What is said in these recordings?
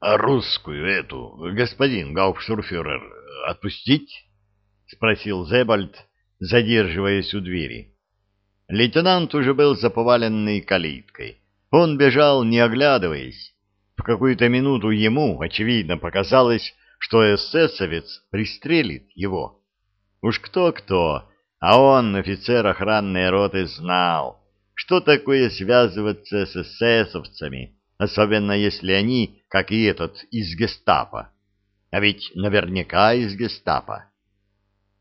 А русскую эту, господин гауптштурфюрер, отпустить? — спросил Зебальд, задерживаясь у двери. Лейтенант уже был за поваленной калиткой. Он бежал, не оглядываясь. В какую-то минуту ему, очевидно, показалось, что эсэсовец пристрелит его. Уж кто-кто, а он, офицер охранной роты, знал, что такое связываться с эсэсовцами, особенно если они, как и этот, из гестапо. А ведь наверняка из гестапо.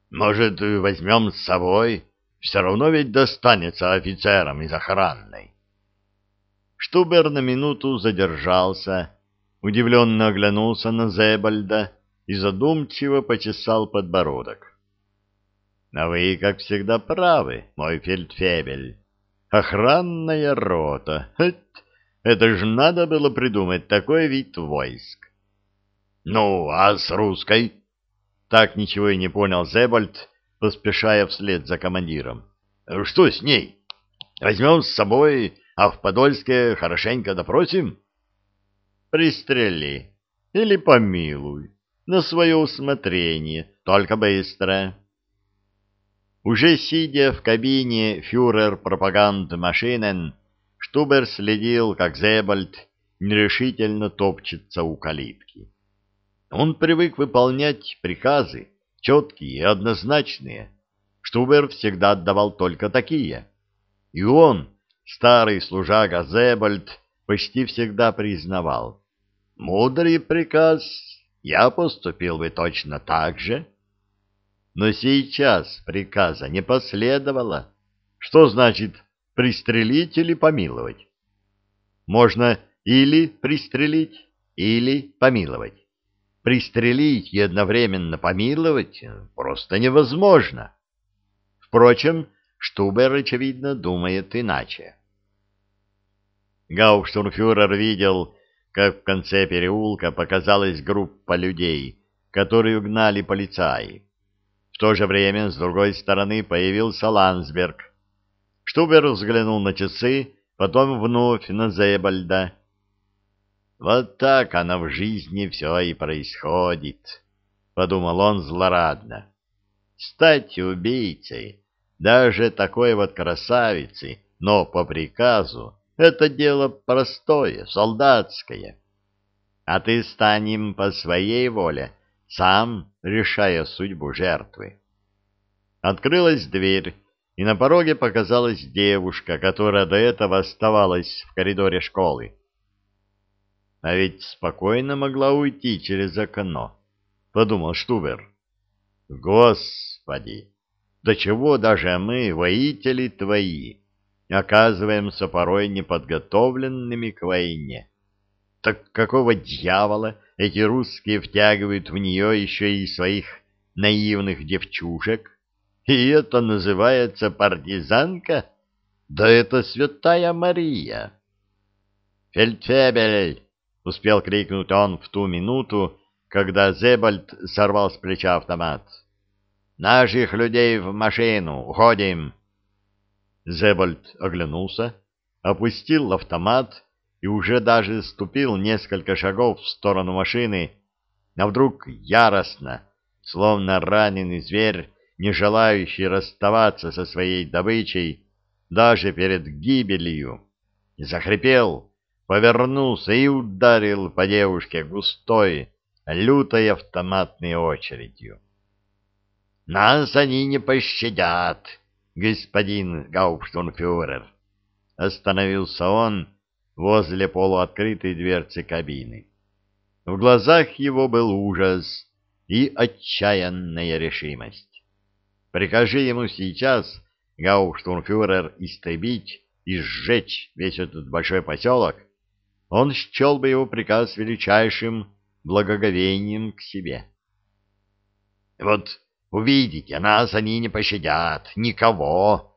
Может, возьмем с собой? Все равно ведь достанется офицерам из охранной. Штубер на минуту задержался, удивленно оглянулся на Зебальда и задумчиво почесал подбородок. — А вы, как всегда, правы, мой фельдфебель. Охранная рота. Это ж надо было придумать такой вид войск. Ну, а с русской? Так ничего и не понял Зебальд, поспешая вслед за командиром. Что с ней? Возьмем с собой, а в Подольске хорошенько допросим? Пристрели или помилуй, на свое усмотрение, только быстро. Уже сидя в кабине фюрер пропаганд машинен, Штубер следил, как Зебальд нерешительно топчется у калитки. Он привык выполнять приказы, четкие и однозначные. Штубер всегда отдавал только такие. И он, старый служака Зебальд, почти всегда признавал. Мудрый приказ, я поступил бы точно так же. Но сейчас приказа не последовало. Что значит пристрелить или помиловать? Можно или пристрелить, или помиловать. Пристрелить и одновременно помиловать просто невозможно. Впрочем, Штубер, очевидно, думает иначе. Гауптштурмфюрер видел, как в конце переулка показалась группа людей, которую гнали полицаи. В то же время с другой стороны появился Ландсберг. Штубер взглянул на часы, потом вновь на Зебальда. «Вот так оно в жизни все и происходит», — подумал он злорадно. «Стать убийцей, даже такой вот красавицы, но по приказу, это дело простое, солдатское. А ты стань им по своей воле, сам решая судьбу жертвы. Открылась дверь, и на пороге показалась девушка, которая до этого оставалась в коридоре школы. А ведь спокойно могла уйти через окно, — подумал Штубер. Господи, до чего даже мы, воители твои, оказываемся порой неподготовленными к войне. Так какого дьявола эти русские втягивают в нее еще и своих наивных девчушек? И это называется партизанка? Да это святая Мария! «Фельдфебель!» — успел крикнуть он в ту минуту, когда Зебальд сорвал с плеча автомат. «Наших людей в машину! Уходим!» Зебальд оглянулся, опустил автомат и уже даже ступил несколько шагов в сторону машины, а вдруг яростно, словно раненый зверь, не желающий расставаться со своей добычей даже перед гибелью, захрипел, повернулся и ударил по девушке густой, лютой автоматной очередью. «Нас они не пощадят!» господин гауптштурмфюрер. Остановился он возле полуоткрытой дверцы кабины. В глазах его был ужас и отчаянная решимость. Прикажи ему сейчас, гауптштурмфюрер, истребить и сжечь весь этот большой поселок, он счел бы его приказ величайшим благоговением к себе. Вот Увидите, нас они не пощадят. Никого.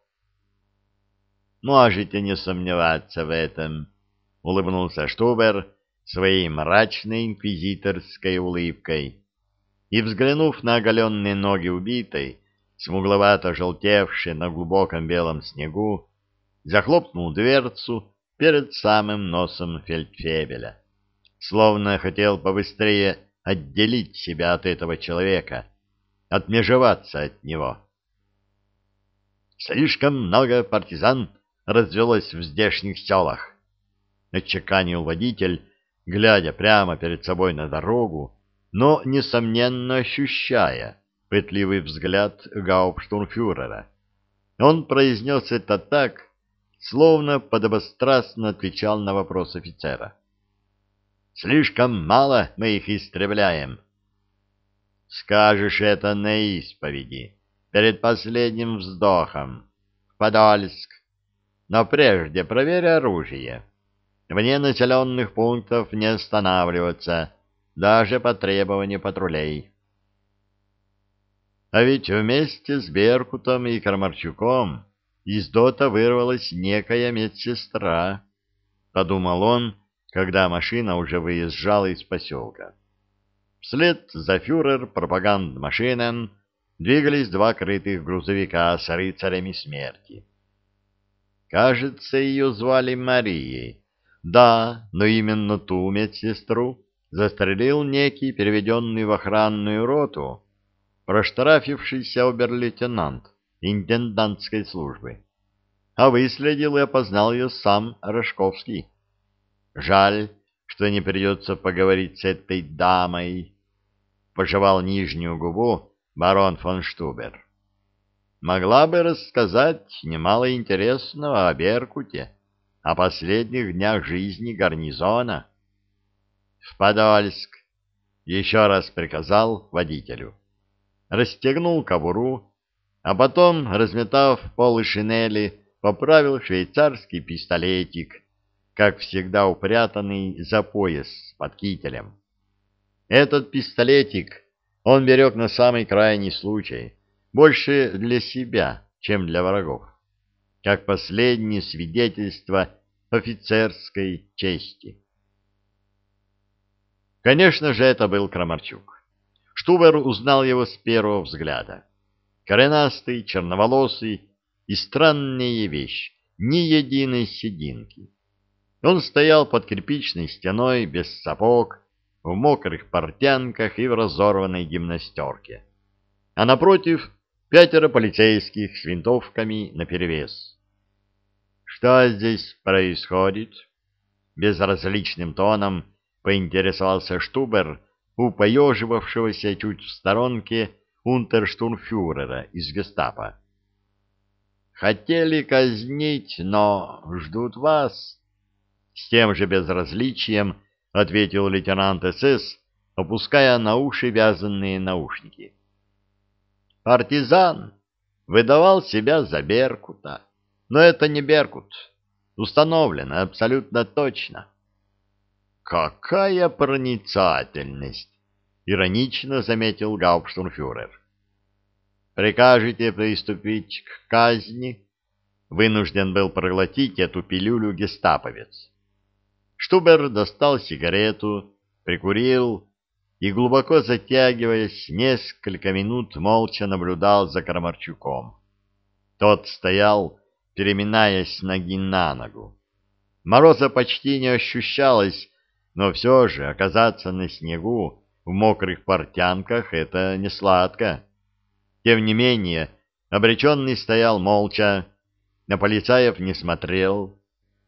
Можете не сомневаться в этом, — улыбнулся Штубер своей мрачной инквизиторской улыбкой. И, взглянув на оголенные ноги убитой, смугловато желтевшие на глубоком белом снегу, захлопнул дверцу перед самым носом фельдфебеля. словно хотел побыстрее отделить себя от этого человека, отмежеваться от него. «Слишком много партизан развелось в здешних селах», — отчеканил водитель, глядя прямо перед собой на дорогу, но, несомненно, ощущая пытливый взгляд гауптштурмфюрера. Он произнес это так, словно подобострастно отвечал на вопрос офицера. «Слишком мало мы их истребляем». «Скажешь это на исповеди, перед последним вздохом, в Подольск. Но прежде проверь оружие. Вне населенных пунктов не останавливаться, даже по требованию патрулей». А ведь вместе с Беркутом и Кармарчуком из дота вырвалась некая медсестра, — подумал он, когда машина уже выезжала из поселка. Вслед за фюрер пропаганд-машинам двигались два крытых грузовика с рыцарями смерти. Кажется, ее звали Марией. Да, но именно ту медсестру застрелил некий переведенный в охранную роту проштрафившийся обер-лейтенант интендантской службы. А выследил и опознал ее сам Рожковский. Жаль, что не придется поговорить с этой дамой. Пожевал нижнюю губу барон фон Штубер. Могла бы рассказать немало интересного о Беркуте, о последних днях жизни гарнизона. В Подольск еще раз приказал водителю расстегнул кобуру, а потом, разметав полы шинели, поправил швейцарский пистолетик, как всегда упрятанный за пояс под кителем. Этот пистолетик он берег на самый крайний случай, больше для себя, чем для врагов, как последнее свидетельство офицерской чести. Конечно же, это был Крамарчук. Штубер узнал его с первого взгляда. Коренастый, черноволосый и странная вещь, ни единой сединки. Он стоял под кирпичной стеной, без сапог, в мокрых портянках и в разорванной гимнастерке. А напротив пятеро полицейских с винтовками наперевес. «Что здесь происходит?» Безразличным тоном поинтересовался Штубер, у поеживавшегося чуть в сторонке унтерштурмфюрера из гестапо. «Хотели казнить, но ждут вас». С тем же безразличием ответил лейтенант СС, опуская на уши вязанные наушники. «Партизан выдавал себя за Беркута, но это не Беркут. Установлено абсолютно точно». «Какая проницательность!» — иронично заметил гауптштурмфюрер. «Прикажете приступить к казни?» Вынужден был проглотить эту пилюлю гестаповец. Штубер достал сигарету, прикурил и, глубоко затягиваясь, несколько минут молча наблюдал за Крамарчуком. Тот стоял, переминаясь ноги на ногу. Мороза почти не ощущалось, но все же оказаться на снегу в мокрых портянках — это не сладко. Тем не менее, обреченный стоял молча, на полицаев не смотрел,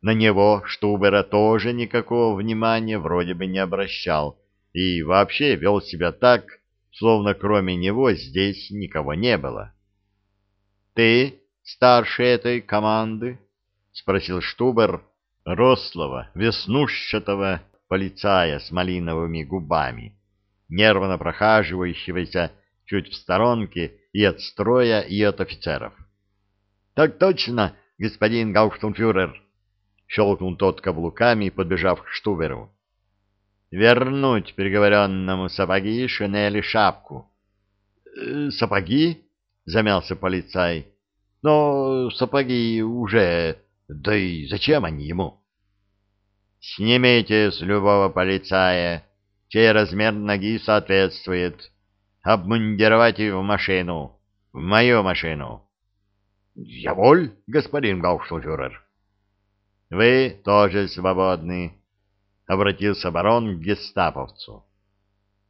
на него Штубера тоже никакого внимания вроде бы не обращал и вообще вел себя так, словно кроме него здесь никого не было. — Ты старший этой команды? — спросил Штубер, рослого, веснушчатого, полицая с малиновыми губами, нервно прохаживающегося чуть в сторонке и от строя, и от офицеров. — Так точно, господин Гауштунфюрер! — щелкнул тот каблуками, подбежав к Штуберу. — Вернуть приговоренному сапоги, шинели, шапку. «Э, — Сапоги? — замялся полицай. — Но сапоги уже... Да и зачем они ему? — Снимите с любого полицая, чей размер ноги соответствует. Обмундировать в машину, в мою машину. — Я воль, господин Гауштфюрер. — Вы тоже свободны. — обратился барон к гестаповцу.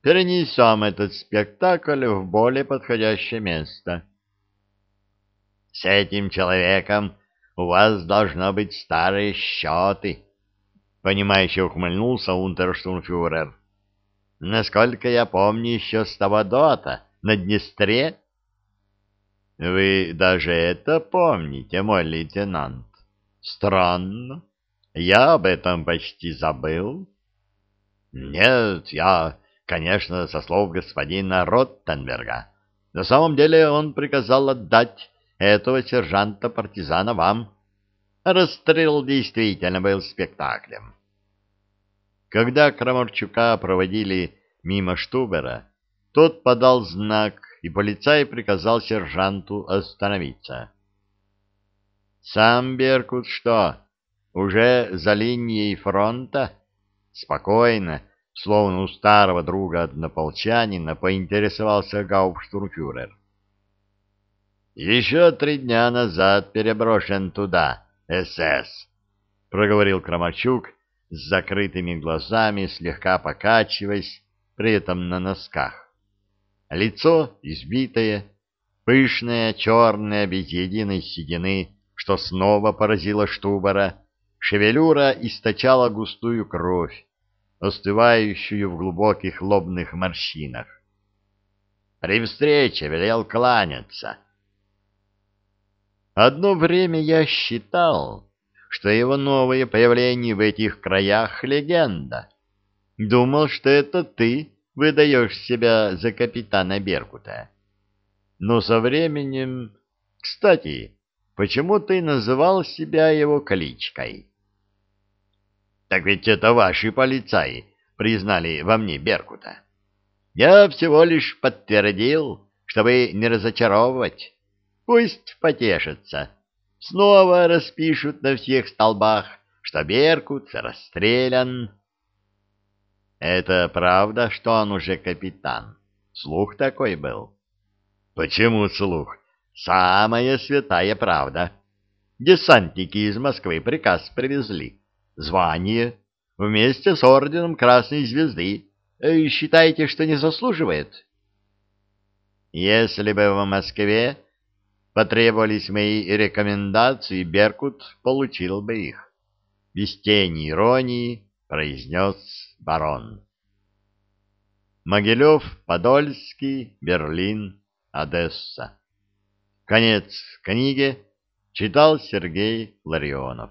«Перенесем этот спектакль в более подходящее место». «С этим человеком у вас должно быть старые счеты», — понимающе ухмыльнулся унтерштурмфюрер. «Насколько я помню еще с того дота на Днестре...» «Вы даже это помните, мой лейтенант? Странно». Я об этом почти забыл. Нет, я, конечно, со слов господина Роттенберга. На самом деле он приказал отдать этого сержанта-партизана вам. Расстрел действительно был спектаклем. Когда Крамарчука проводили мимо Штубера, тот подал знак, и полицай приказал сержанту остановиться. «Сам Беркут что, уже за линией фронта? Спокойно, словно у старого друга однополчанина, поинтересовался гауптштурмфюрер. Еще три дня назад переброшен туда, СС, проговорил Крамачук с закрытыми глазами, слегка покачиваясь, при этом на носках. Лицо избитое, пышное, черное, без единой седины, что снова поразило Штубера, Шевелюра источала густую кровь, остывающую в глубоких лобных морщинах. При встрече велел кланяться. Одно время я считал, что его новое появление в этих краях — легенда. Думал, что это ты выдаешь себя за капитана Беркута. Но со временем... Кстати, почему ты называл себя его кличкой? Так ведь это ваши полицаи признали во мне Беркута. Я всего лишь подтвердил, чтобы не разочаровывать. Пусть потешатся. Снова распишут на всех столбах, что Беркут расстрелян. Это правда, что он уже капитан? Слух такой был. Почему слух? Самая святая правда. Десантники из Москвы приказ привезли звание вместе с орденом Красной Звезды. Э, считаете, что не заслуживает? Если бы в Москве потребовались мои рекомендации, Беркут получил бы их. Без тени иронии произнес барон. Могилев, Подольский, Берлин, Одесса. Конец книги читал Сергей Ларионов.